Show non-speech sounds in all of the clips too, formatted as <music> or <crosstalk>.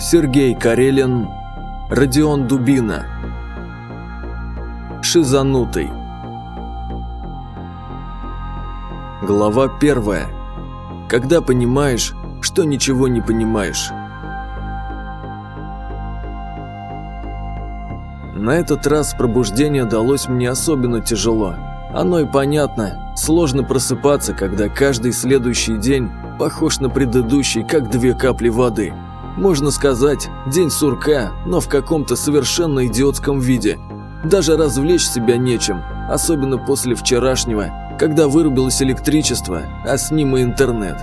Сергей Карелин, Родион Дубина. Шизанутый. Глава первая. Когда понимаешь, что ничего не понимаешь. На этот раз пробуждение далось мне особенно тяжело. Оно и понятно. Сложно просыпаться, когда каждый следующий день похож на предыдущий, как две капли воды. Можно сказать, день сурка, но в каком-то совершенно идиотском виде. Даже развлечь себя нечем, особенно после вчерашнего, когда вырубилось электричество, а с ним и интернет.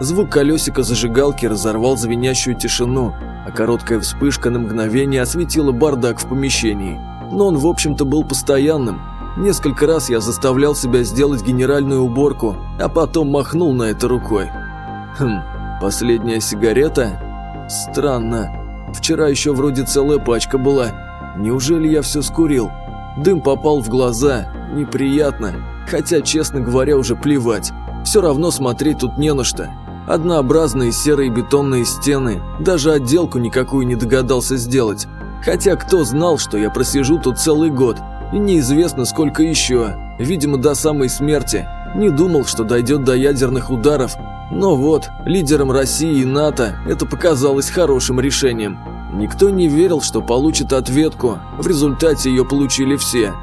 Звук колесика зажигалки разорвал звенящую тишину, а короткая вспышка на мгновение осветила бардак в помещении. Но он, в общем-то, был постоянным. Несколько раз я заставлял себя сделать генеральную уборку, а потом махнул на это рукой. Хм, последняя сигарета? Странно. Вчера еще вроде целая пачка была. Неужели я все скурил? Дым попал в глаза. Неприятно. Хотя, честно говоря, уже плевать. Все равно смотреть тут не на что. Однообразные серые бетонные стены, даже отделку никакую не догадался сделать. Хотя кто знал, что я просижу тут целый год, и неизвестно сколько еще, видимо до самой смерти. Не думал, что дойдет до ядерных ударов, но вот, лидерам России и НАТО это показалось хорошим решением. Никто не верил, что получит ответку, в результате ее получили все.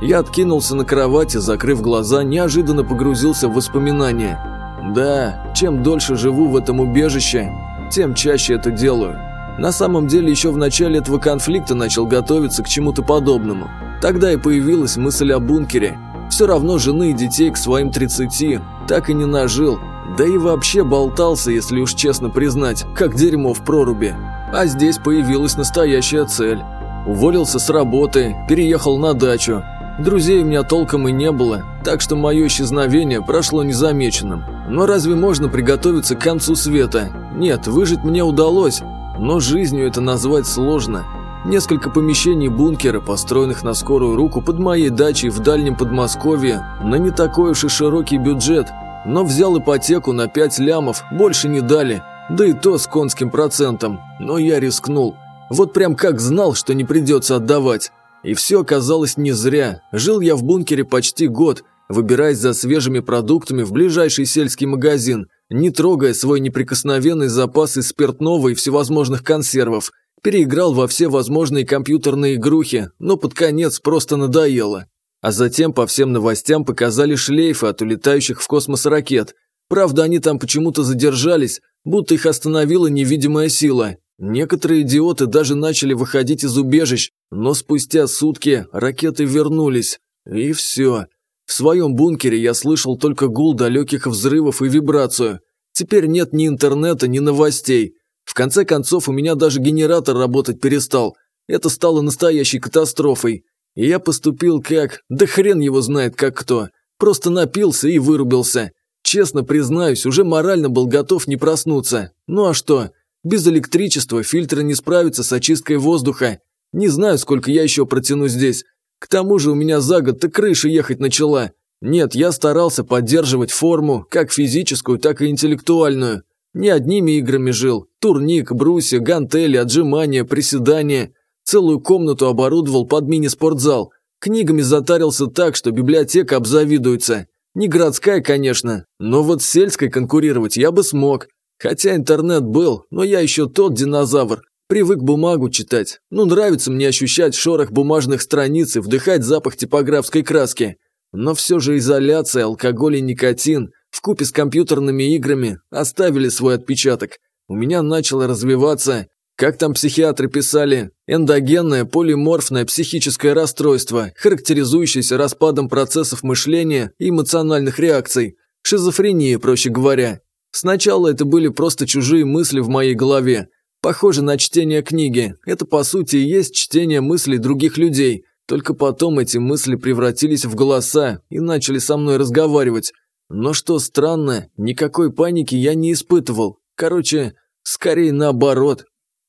Я откинулся на кровати, закрыв глаза, неожиданно погрузился в воспоминания – да, чем дольше живу в этом убежище, тем чаще это делаю. На самом деле еще в начале этого конфликта начал готовиться к чему-то подобному. Тогда и появилась мысль о бункере. Все равно жены и детей к своим 30 так и не нажил. Да и вообще болтался, если уж честно признать, как дерьмо в проруби. А здесь появилась настоящая цель. Уволился с работы, переехал на дачу, Друзей у меня толком и не было, так что мое исчезновение прошло незамеченным. Но разве можно приготовиться к концу света? Нет, выжить мне удалось, но жизнью это назвать сложно. Несколько помещений бункера, построенных на скорую руку под моей дачей в дальнем Подмосковье, на не такой уж и широкий бюджет, но взял ипотеку на 5 лямов, больше не дали, да и то с конским процентом, но я рискнул. Вот прям как знал, что не придется отдавать. И все оказалось не зря. Жил я в бункере почти год, выбираясь за свежими продуктами в ближайший сельский магазин, не трогая свой неприкосновенный запас из спиртного и всевозможных консервов. Переиграл во все возможные компьютерные игрухи, но под конец просто надоело. А затем по всем новостям показали шлейфы от улетающих в космос ракет. Правда, они там почему-то задержались, будто их остановила невидимая сила. Некоторые идиоты даже начали выходить из убежищ, но спустя сутки ракеты вернулись. И все. В своем бункере я слышал только гул далеких взрывов и вибрацию. Теперь нет ни интернета, ни новостей. В конце концов, у меня даже генератор работать перестал. Это стало настоящей катастрофой. И я поступил как... Да хрен его знает как кто. Просто напился и вырубился. Честно признаюсь, уже морально был готов не проснуться. Ну а что? Без электричества фильтры не справятся с очисткой воздуха. Не знаю, сколько я еще протяну здесь. К тому же у меня за год-то крыша ехать начала. Нет, я старался поддерживать форму, как физическую, так и интеллектуальную. Не одними играми жил. Турник, брусья, гантели, отжимания, приседания. Целую комнату оборудовал под мини-спортзал. Книгами затарился так, что библиотека обзавидуется. Не городская, конечно, но вот с сельской конкурировать я бы смог. Хотя интернет был, но я еще тот динозавр. Привык бумагу читать. Ну, нравится мне ощущать шорох бумажных страниц и вдыхать запах типографской краски. Но все же изоляция, алкоголь и никотин, вкупе с компьютерными играми, оставили свой отпечаток. У меня начало развиваться, как там психиатры писали, эндогенное полиморфное психическое расстройство, характеризующееся распадом процессов мышления и эмоциональных реакций. Шизофрения, проще говоря. Сначала это были просто чужие мысли в моей голове. Похоже на чтение книги. Это по сути и есть чтение мыслей других людей. Только потом эти мысли превратились в голоса и начали со мной разговаривать. Но что странно, никакой паники я не испытывал. Короче, скорее наоборот.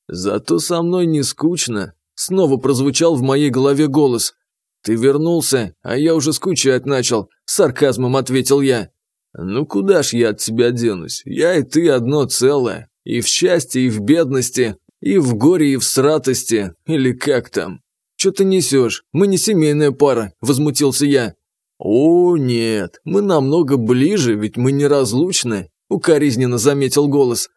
Зато со мной не скучно. Снова прозвучал в моей голове голос. «Ты вернулся, а я уже скучать начал», – сарказмом ответил я. «Ну куда ж я от тебя денусь? Я и ты одно целое. И в счастье, и в бедности. И в горе, и в сратости, или как там. Что ты несешь? Мы не семейная пара, возмутился я. О, нет, мы намного ближе, ведь мы неразлучны, укоризненно заметил голос.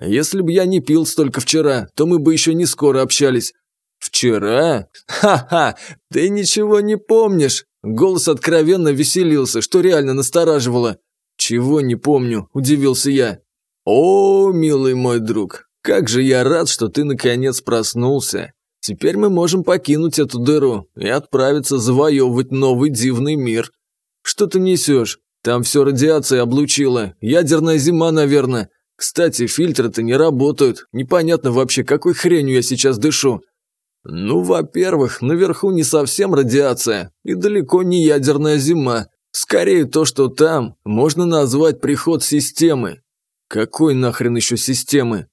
Если бы я не пил столько вчера, то мы бы еще не скоро общались. Вчера? Ха-ха, ты ничего не помнишь. Голос откровенно веселился, что реально настораживало. «Чего не помню», – удивился я. «О, милый мой друг, как же я рад, что ты наконец проснулся. Теперь мы можем покинуть эту дыру и отправиться завоевывать новый дивный мир. Что ты несешь? Там все радиация облучила, ядерная зима, наверное. Кстати, фильтры-то не работают, непонятно вообще, какой хренью я сейчас дышу. Ну, во-первых, наверху не совсем радиация и далеко не ядерная зима. Скорее то, что там можно назвать приход системы. Какой нахрен еще системы?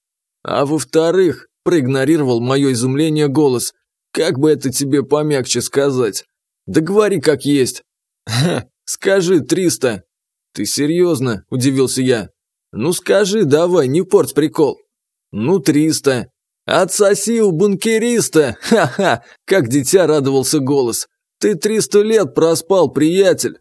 А во-вторых, проигнорировал мое изумление голос. Как бы это тебе помягче сказать? Да говори как есть. <laughs> Ха, скажи триста. Ты серьезно? Удивился я. Ну скажи давай, не порть прикол. Ну триста. Отсоси у бункериста. <laughs> Ха-ха, как дитя радовался голос. Ты триста лет проспал, приятель.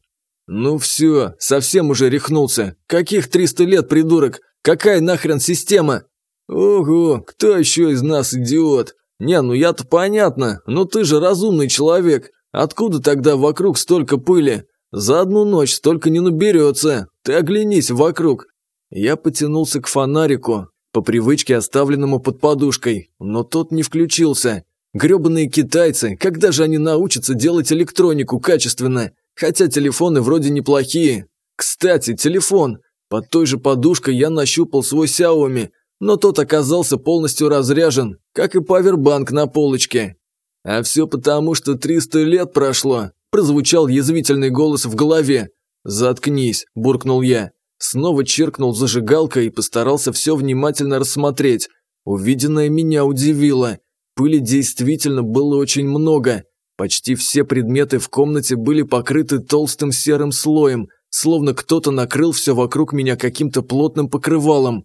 «Ну все, совсем уже рехнулся. Каких 300 лет, придурок? Какая нахрен система?» «Ого, кто еще из нас идиот? Не, ну я-то понятно, но ты же разумный человек. Откуда тогда вокруг столько пыли? За одну ночь столько не наберется. Ты оглянись вокруг». Я потянулся к фонарику, по привычке оставленному под подушкой, но тот не включился. Гребаные китайцы, когда же они научатся делать электронику качественно? Хотя телефоны вроде неплохие. Кстати, телефон. Под той же подушкой я нащупал свой Xiaomi, но тот оказался полностью разряжен, как и павербанк на полочке. А все потому, что 300 лет прошло, прозвучал язвительный голос в голове. «Заткнись», – буркнул я. Снова черкнул зажигалкой и постарался все внимательно рассмотреть. Увиденное меня удивило. Пыли действительно было очень много. Почти все предметы в комнате были покрыты толстым серым слоем, словно кто-то накрыл все вокруг меня каким-то плотным покрывалом.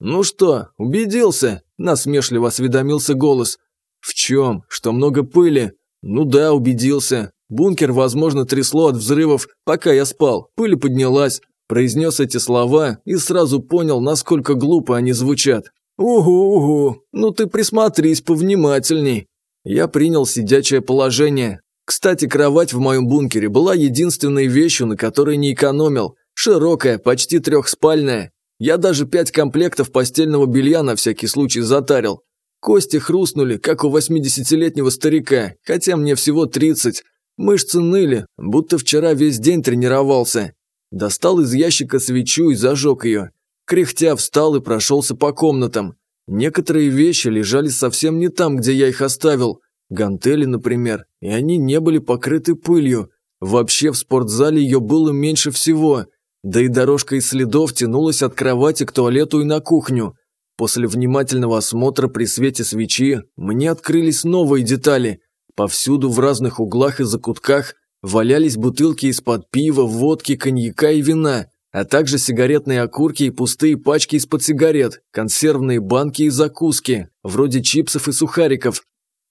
«Ну что, убедился?» – насмешливо осведомился голос. «В чем? Что много пыли?» «Ну да, убедился. Бункер, возможно, трясло от взрывов, пока я спал. Пыль поднялась». Произнес эти слова и сразу понял, насколько глупо они звучат. «Угу-угу, ну ты присмотрись повнимательней». Я принял сидячее положение. Кстати, кровать в моем бункере была единственной вещью, на которой не экономил. Широкая, почти трехспальная. Я даже пять комплектов постельного белья на всякий случай затарил. Кости хрустнули, как у 80-летнего старика, хотя мне всего 30. Мышцы ныли, будто вчера весь день тренировался. Достал из ящика свечу и зажег ее. Кряхтя встал и прошелся по комнатам. Некоторые вещи лежали совсем не там, где я их оставил. Гантели, например, и они не были покрыты пылью. Вообще в спортзале ее было меньше всего. Да и дорожка из следов тянулась от кровати к туалету и на кухню. После внимательного осмотра при свете свечи мне открылись новые детали. Повсюду в разных углах и закутках валялись бутылки из-под пива, водки, коньяка и вина а также сигаретные окурки и пустые пачки из-под сигарет, консервные банки и закуски, вроде чипсов и сухариков.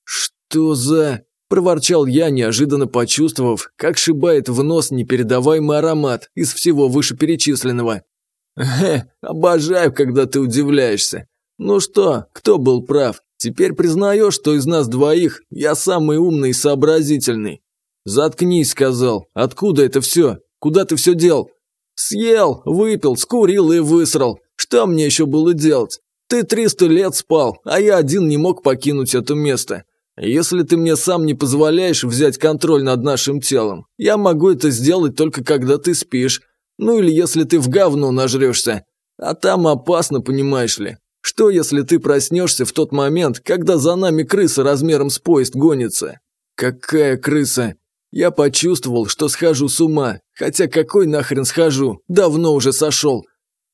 «Что за...» – проворчал я, неожиданно почувствовав, как шибает в нос непередаваемый аромат из всего вышеперечисленного. «Хе, обожаю, когда ты удивляешься. Ну что, кто был прав? Теперь признаешь, что из нас двоих я самый умный и сообразительный?» «Заткнись», – сказал. «Откуда это все? Куда ты все дел?» Съел, выпил, скурил и высрал. Что мне еще было делать? Ты триста лет спал, а я один не мог покинуть это место. Если ты мне сам не позволяешь взять контроль над нашим телом, я могу это сделать только когда ты спишь. Ну или если ты в говно нажрешься. А там опасно, понимаешь ли. Что если ты проснешься в тот момент, когда за нами крыса размером с поезд гонится? Какая крыса? Я почувствовал, что схожу с ума, хотя какой нахрен схожу, давно уже сошел.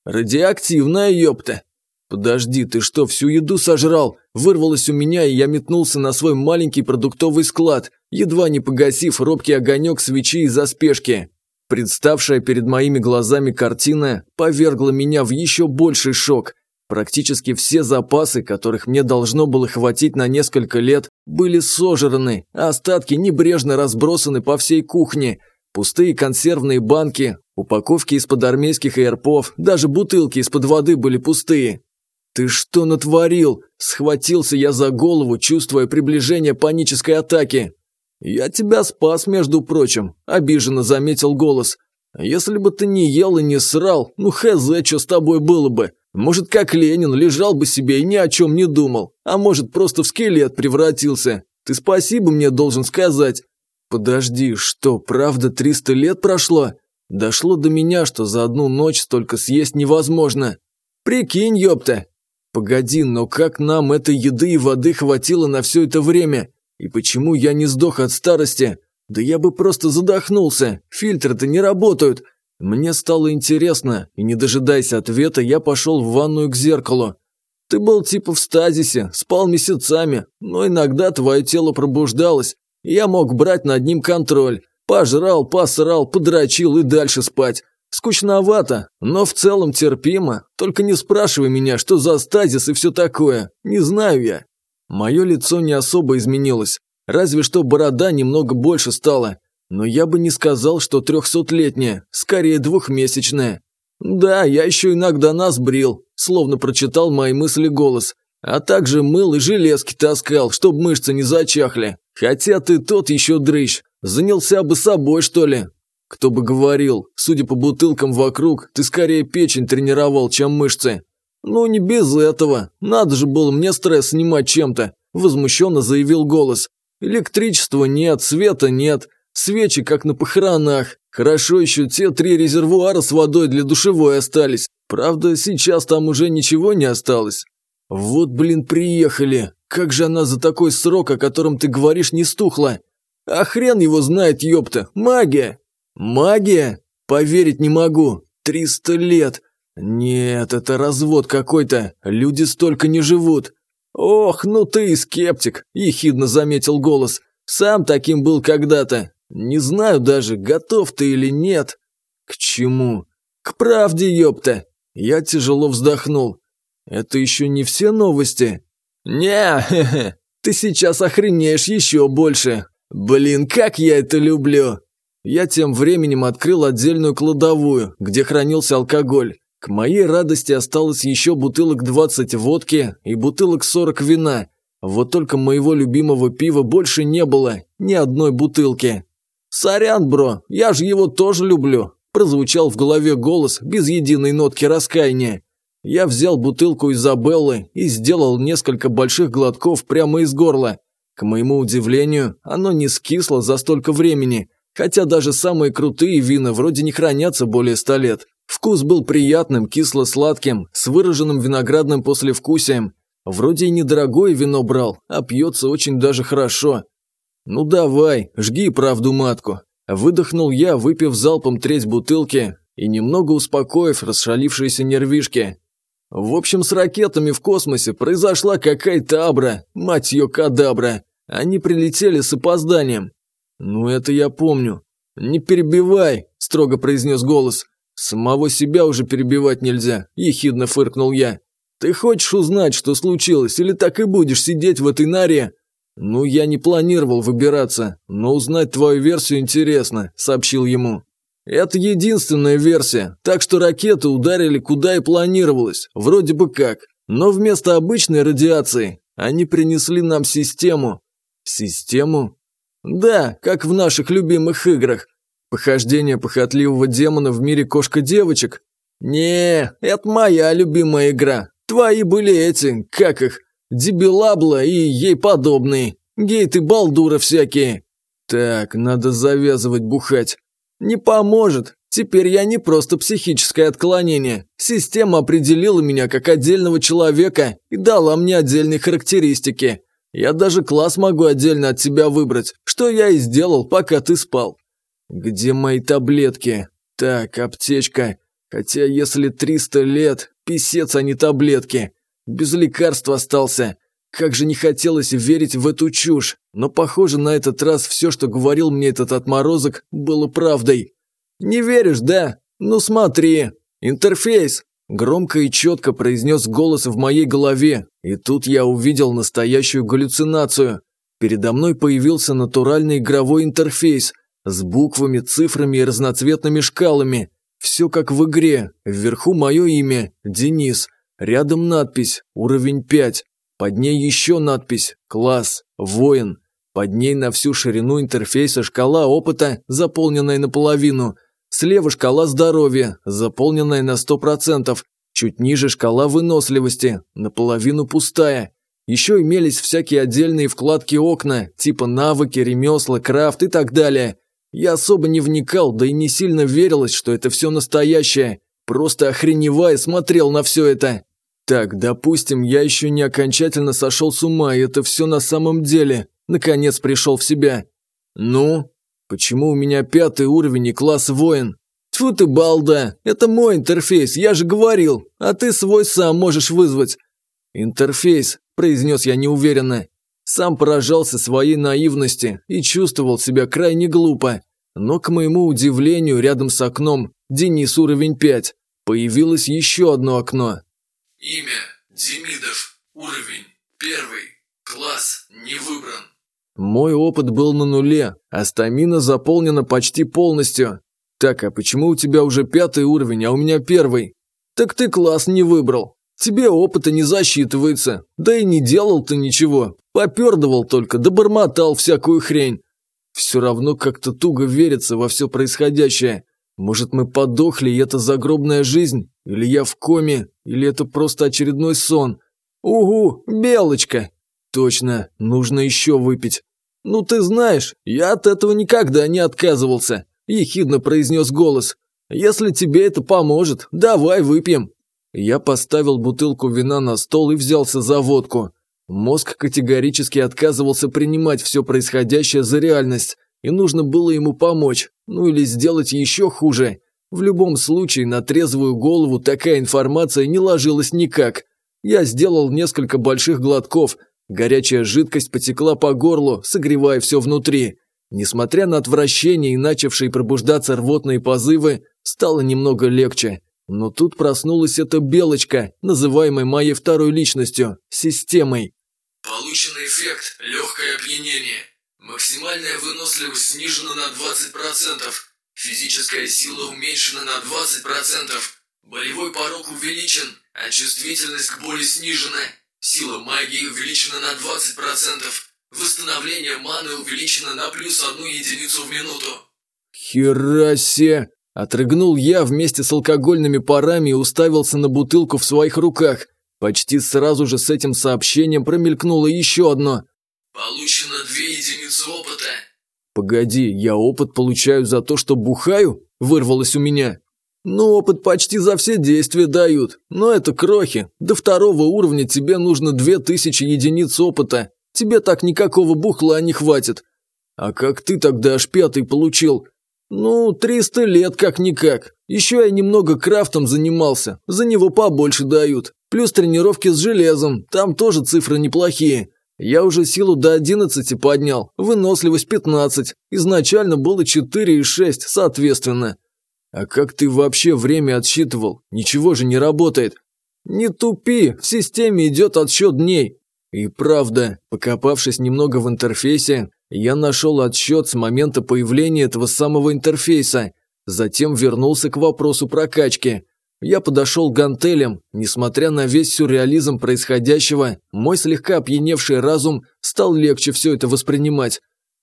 Радиоактивная, ёпта. Подожди, ты что, всю еду сожрал? Вырвалось у меня, и я метнулся на свой маленький продуктовый склад, едва не погасив робкий огонек свечи из-за спешки. Представшая перед моими глазами картина повергла меня в еще больший шок. Практически все запасы, которых мне должно было хватить на несколько лет, были сожраны, а остатки небрежно разбросаны по всей кухне. Пустые консервные банки, упаковки из-под армейских аэрпов, даже бутылки из-под воды были пустые. «Ты что натворил?» – схватился я за голову, чувствуя приближение панической атаки. «Я тебя спас, между прочим», – обиженно заметил голос. «Если бы ты не ел и не срал, ну хз, что с тобой было бы? Может, как Ленин, лежал бы себе и ни о чем не думал. А может, просто в скелет превратился. Ты спасибо мне должен сказать. Подожди, что, правда 300 лет прошло? Дошло до меня, что за одну ночь столько съесть невозможно. Прикинь, ёпта. Погоди, но как нам этой еды и воды хватило на все это время? И почему я не сдох от старости? Да я бы просто задохнулся. Фильтры-то не работают. Мне стало интересно, и не дожидаясь ответа, я пошел в ванную к зеркалу. Ты был типа в стазисе, спал месяцами, но иногда твое тело пробуждалось, я мог брать над ним контроль. Пожрал, посрал, подрочил и дальше спать. Скучновато, но в целом терпимо. Только не спрашивай меня, что за стазис и все такое. Не знаю я. Мое лицо не особо изменилось. Разве что борода немного больше стала. Но я бы не сказал, что трехсотлетняя, скорее двухмесячная. Да, я еще иногда нас брил, словно прочитал мои мысли голос. А также мыл и железки таскал, чтоб мышцы не зачахли. Хотя ты тот еще дрыщ, занялся бы собой, что ли. Кто бы говорил, судя по бутылкам вокруг, ты скорее печень тренировал, чем мышцы. Ну не без этого, надо же было мне стресс снимать чем-то, возмущенно заявил голос. Электричества нет, света нет, Свечи, как на похоронах. Хорошо еще те три резервуара с водой для душевой остались. Правда, сейчас там уже ничего не осталось. Вот, блин, приехали. Как же она за такой срок, о котором ты говоришь, не стухла? А хрен его знает, ёпта. Магия. Магия? Поверить не могу. Триста лет. Нет, это развод какой-то. Люди столько не живут. Ох, ну ты и скептик, ехидно заметил голос. Сам таким был когда-то. Не знаю даже, готов ты или нет. К чему? К правде, ёпта. Я тяжело вздохнул. Это еще не все новости? Не, <laughs> хе -хе. ты сейчас охренеешь еще больше. Блин, как я это люблю. Я тем временем открыл отдельную кладовую, где хранился алкоголь. К моей радости осталось еще бутылок 20 водки и бутылок 40 вина. Вот только моего любимого пива больше не было, ни одной бутылки. «Сорян, бро, я же его тоже люблю», – прозвучал в голове голос без единой нотки раскаяния. Я взял бутылку Изабеллы и сделал несколько больших глотков прямо из горла. К моему удивлению, оно не скисло за столько времени, хотя даже самые крутые вина вроде не хранятся более ста лет. Вкус был приятным, кисло-сладким, с выраженным виноградным послевкусием. Вроде и недорогое вино брал, а пьется очень даже хорошо. «Ну давай, жги правду матку». Выдохнул я, выпив залпом треть бутылки и немного успокоив расшалившиеся нервишки. В общем, с ракетами в космосе произошла какая-то абра, мать ее кадабра. Они прилетели с опозданием. Ну это я помню. Не перебивай, строго произнес голос. Самого себя уже перебивать нельзя, ехидно фыркнул я. Ты хочешь узнать, что случилось, или так и будешь сидеть в этой норе? «Ну, я не планировал выбираться, но узнать твою версию интересно», – сообщил ему. «Это единственная версия, так что ракеты ударили куда и планировалось, вроде бы как. Но вместо обычной радиации они принесли нам систему». «Систему?» «Да, как в наших любимых играх. Похождение похотливого демона в мире кошка-девочек?» «Не, это моя любимая игра. Твои были эти, как их, Дебилабла и ей подобные. Гейты балдура всякие. Так, надо завязывать бухать. Не поможет. Теперь я не просто психическое отклонение. Система определила меня как отдельного человека и дала мне отдельные характеристики. Я даже класс могу отдельно от себя выбрать, что я и сделал, пока ты спал. Где мои таблетки? Так, аптечка. Хотя если 300 лет, писец, а не таблетки. Без лекарств остался. Как же не хотелось верить в эту чушь, но похоже на этот раз все, что говорил мне этот отморозок, было правдой. Не веришь, да? Ну смотри. Интерфейс. Громко и четко произнес голос в моей голове, и тут я увидел настоящую галлюцинацию. Передо мной появился натуральный игровой интерфейс с буквами, цифрами и разноцветными шкалами. Все как в игре. Вверху мое имя – Денис. Рядом надпись «Уровень 5». Под ней еще надпись «Класс», «Воин». Под ней на всю ширину интерфейса шкала опыта, заполненная наполовину. Слева шкала здоровья, заполненная на 100%. Чуть ниже шкала выносливости, наполовину пустая. Еще имелись всякие отдельные вкладки окна, типа навыки, ремесла, крафт и так далее. Я особо не вникал, да и не сильно верилось, что это все настоящее. Просто охреневая смотрел на все это. Так, допустим, я еще не окончательно сошел с ума, и это все на самом деле. Наконец пришел в себя. Ну? Почему у меня пятый уровень и класс воин? Тьфу ты, балда, это мой интерфейс, я же говорил, а ты свой сам можешь вызвать. Интерфейс, произнес я неуверенно. Сам поражался своей наивности и чувствовал себя крайне глупо. Но, к моему удивлению, рядом с окном «Денис уровень 5» появилось еще одно окно. Имя Демидов. Уровень первый. Класс не выбран. Мой опыт был на нуле, а стамина заполнена почти полностью. Так, а почему у тебя уже пятый уровень, а у меня первый? Так ты класс не выбрал. Тебе опыта не засчитывается. Да и не делал ты ничего. Попердывал только, да бормотал всякую хрень. Все равно как-то туго верится во все происходящее. Может, мы подохли, и это загробная жизнь? Или я в коме? Или это просто очередной сон? Угу, белочка! Точно, нужно еще выпить. Ну ты знаешь, я от этого никогда не отказывался, ехидно произнес голос. Если тебе это поможет, давай выпьем. Я поставил бутылку вина на стол и взялся за водку. Мозг категорически отказывался принимать все происходящее за реальность, и нужно было ему помочь, ну или сделать еще хуже. В любом случае, на трезвую голову такая информация не ложилась никак. Я сделал несколько больших глотков, горячая жидкость потекла по горлу, согревая все внутри. Несмотря на отвращение и начавшие пробуждаться рвотные позывы, стало немного легче. Но тут проснулась эта белочка, называемая моей второй личностью, системой. Полученный эффект – легкое опьянение. Максимальная выносливость снижена на 20%. Физическая сила уменьшена на 20%. Болевой порог увеличен, а чувствительность к боли снижена. Сила магии увеличена на 20%. Восстановление маны увеличено на плюс одну единицу в минуту. Херасе! Отрыгнул я вместе с алкогольными парами и уставился на бутылку в своих руках. Почти сразу же с этим сообщением промелькнуло еще одно. Получено две единицы опыта. Погоди, я опыт получаю за то, что бухаю? Вырвалось у меня. Ну, опыт почти за все действия дают. Но это крохи. До второго уровня тебе нужно две тысячи единиц опыта. Тебе так никакого бухла не хватит. А как ты тогда аж пятый получил? «Ну, триста лет как-никак. Еще я немного крафтом занимался, за него побольше дают. Плюс тренировки с железом, там тоже цифры неплохие. Я уже силу до одиннадцати поднял, выносливость пятнадцать. Изначально было четыре и шесть, соответственно. А как ты вообще время отсчитывал? Ничего же не работает. Не тупи, в системе идет отсчет дней. И правда, покопавшись немного в интерфейсе, я нашел отсчет с момента появления этого самого интерфейса, затем вернулся к вопросу прокачки. Я подошел к гантелям, несмотря на весь сюрреализм происходящего, мой слегка опьяневший разум стал легче все это воспринимать.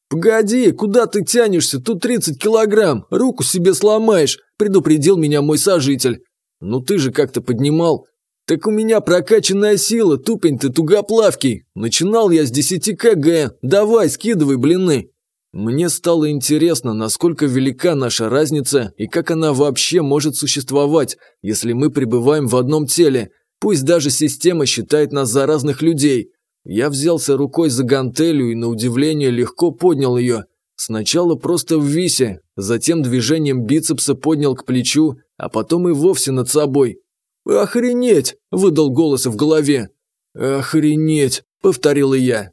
«Погоди, куда ты тянешься? Тут 30 килограмм, руку себе сломаешь», – предупредил меня мой сожитель. «Ну ты же как-то поднимал». «Так у меня прокачанная сила, тупень ты тугоплавкий. Начинал я с 10 кг. Давай, скидывай блины». Мне стало интересно, насколько велика наша разница и как она вообще может существовать, если мы пребываем в одном теле. Пусть даже система считает нас за разных людей. Я взялся рукой за гантелью и на удивление легко поднял ее. Сначала просто в висе, затем движением бицепса поднял к плечу, а потом и вовсе над собой. «Охренеть!» – выдал голос в голове. «Охренеть!» – повторил я.